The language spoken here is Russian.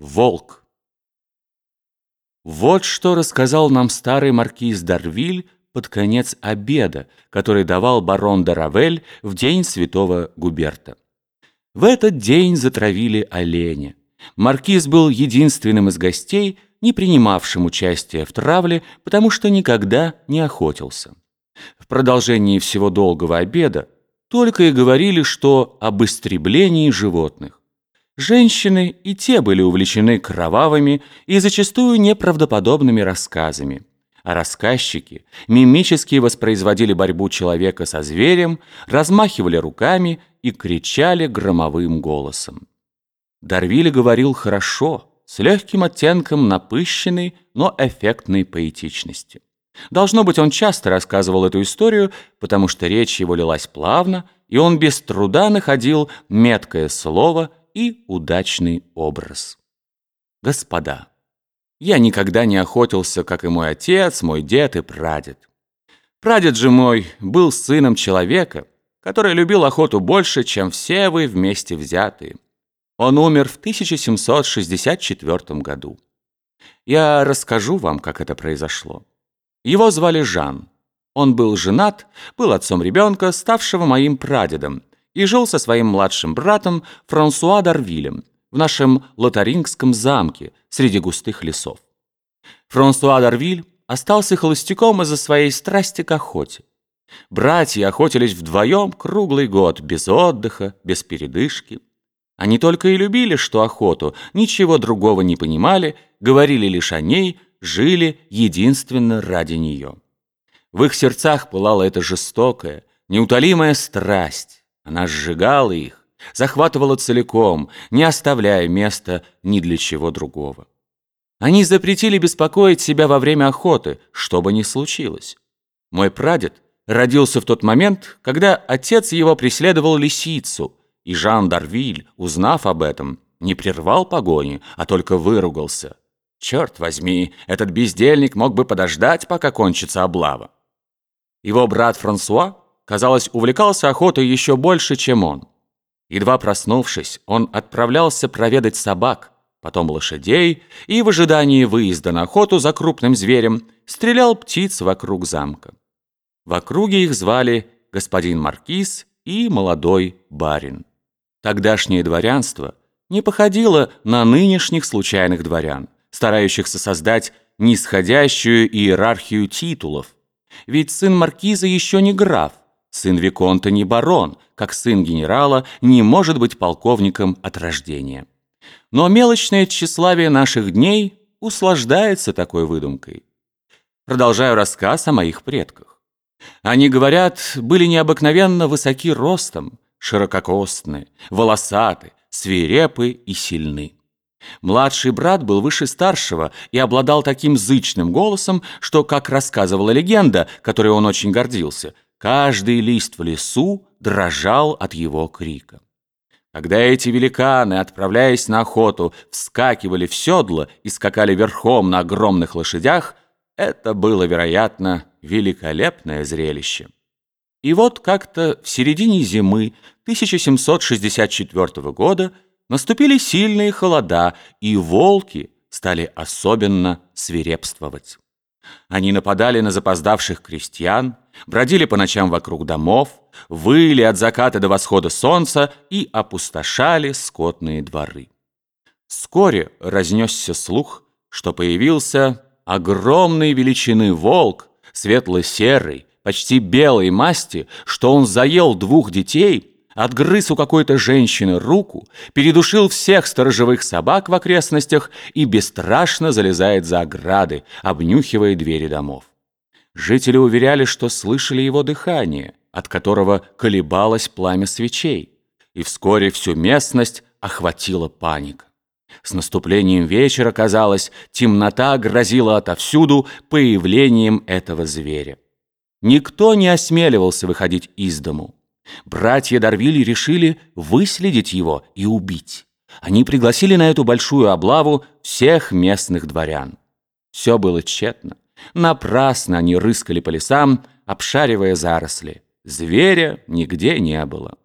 Волк. Вот что рассказал нам старый маркиз Дарвиль под конец обеда, который давал барон Даравель в день святого Губерта. В этот день затравили оленя. Маркиз был единственным из гостей, не принимавшим участия в травле, потому что никогда не охотился. В продолжении всего долгого обеда только и говорили, что об истреблении животных. Женщины и те были увлечены кровавыми и зачастую неправдоподобными рассказами. А рассказчики мимически воспроизводили борьбу человека со зверем, размахивали руками и кричали громовым голосом. Дарвиль говорил хорошо, с легким оттенком напыщенной, но эффектной поэтичности. Должно быть, он часто рассказывал эту историю, потому что речь его лилась плавно, и он без труда находил меткое слово – и удачный образ. Господа, я никогда не охотился, как и мой отец, мой дед и прадед. Прадед же мой был сыном человека, который любил охоту больше, чем все вы вместе взятые. Он умер в 1764 году. Я расскажу вам, как это произошло. Его звали Жан. Он был женат, был отцом ребенка, ставшего моим прадедом, и жил со своим младшим братом Франсуа Дарвилем в нашем Лотарингском замке среди густых лесов. Франсуа Дарвиль остался холостяком из-за своей страсти к охоте. Братья охотились вдвоем круглый год, без отдыха, без передышки. Они только и любили, что охоту, ничего другого не понимали, говорили лишь о ней, жили единственно ради нее. В их сердцах пылала эта жестокая, неутолимая страсть. Она сжигала их, захватывала целиком, не оставляя места ни для чего другого. Они запретили беспокоить себя во время охоты, что бы ни случилось. Мой прадед родился в тот момент, когда отец его преследовал лисицу, и Жан Дарвиль, узнав об этом, не прервал погони, а только выругался. Черт возьми, этот бездельник мог бы подождать, пока кончится облава. Его брат Франсуа казалось, увлекался охотой еще больше, чем он. Едва проснувшись, он отправлялся проведать собак, потом лошадей и в ожидании выезда на охоту за крупным зверем стрелял птиц вокруг замка. В округе их звали господин Маркиз и молодой барин. Тогдашнее дворянство не походило на нынешних случайных дворян, старающихся создать нисходящую иерархию титулов. Ведь сын маркиза еще не граф, Сын Виконта не барон, как сын генерала не может быть полковником от рождения. Но мелочное тщеславие наших дней услаждается такой выдумкой. Продолжаю рассказ о моих предках. Они, говорят, были необыкновенно высоки ростом, ширококостны, волосаты, свирепы и сильны. Младший брат был выше старшего и обладал таким зычным голосом, что, как рассказывала легенда, которой он очень гордился – Каждый лист в лесу дрожал от его крика. Когда эти великаны, отправляясь на охоту, вскакивали в седло и скакали верхом на огромных лошадях, это было, вероятно, великолепное зрелище. И вот как-то в середине зимы 1764 года наступили сильные холода, и волки стали особенно свирепствовать. Они нападали на запоздавших крестьян, бродили по ночам вокруг домов, выли от заката до восхода солнца и опустошали скотные дворы. Вскоре разнесся слух, что появился огромной величины волк, светло-серый, почти белой масти, что он заел двух детей отгрыз у какой-то женщины руку, передушил всех сторожевых собак в окрестностях и бесстрашно залезает за ограды, обнюхивая двери домов. Жители уверяли, что слышали его дыхание, от которого колебалось пламя свечей, и вскоре всю местность охватила паника. С наступлением вечера, казалось, темнота грозила отовсюду появлением этого зверя. Никто не осмеливался выходить из дому. Братья Дарвили решили выследить его и убить. Они пригласили на эту большую облаву всех местных дворян. Все было тщетно. Напрасно они рыскали по лесам, обшаривая заросли. Зверя нигде не было.